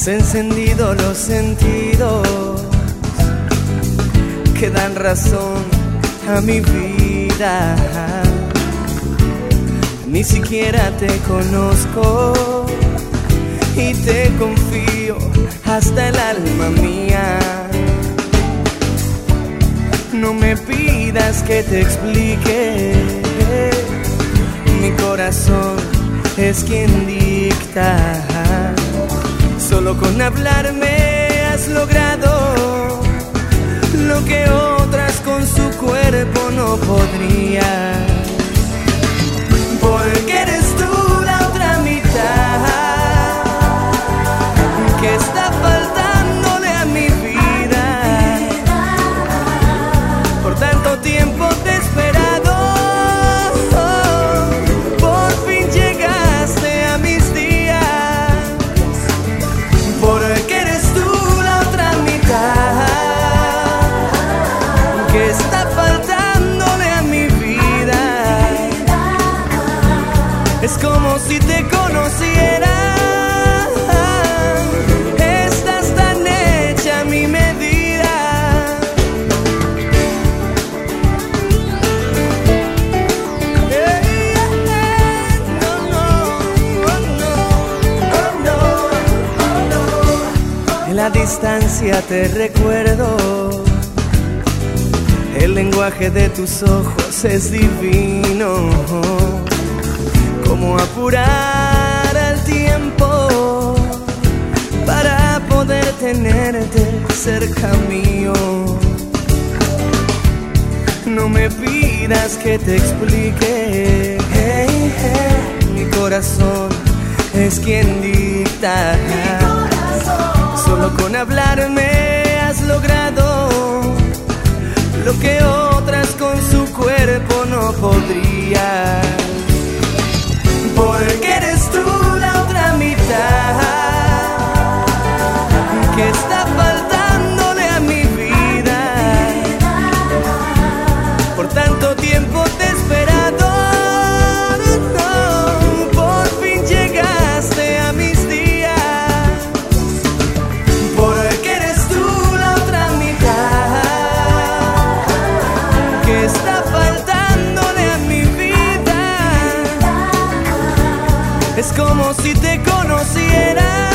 Has encendido los sentidos que dan razón a mi vida. Ni siquiera te conozco y te confío hasta el alma mía. No me pidas que te explique, mi corazón es quien dicta. Solo con hablarme has logrado lo que otras con su cuerpo no podrían. En la distancia te recuerdo. El lenguaje de tus ojos es divino. Cómo apurar el tiempo para poder tenerte cerca mío. No me pidas que te explique. Mi corazón es quien dicta. Solo con hablarme has logrado lo que otras con su cuerpo no podrían. Porque eres tú la otra mitad que está faltándole a mi vida. Por tanto tiempo si te conociera.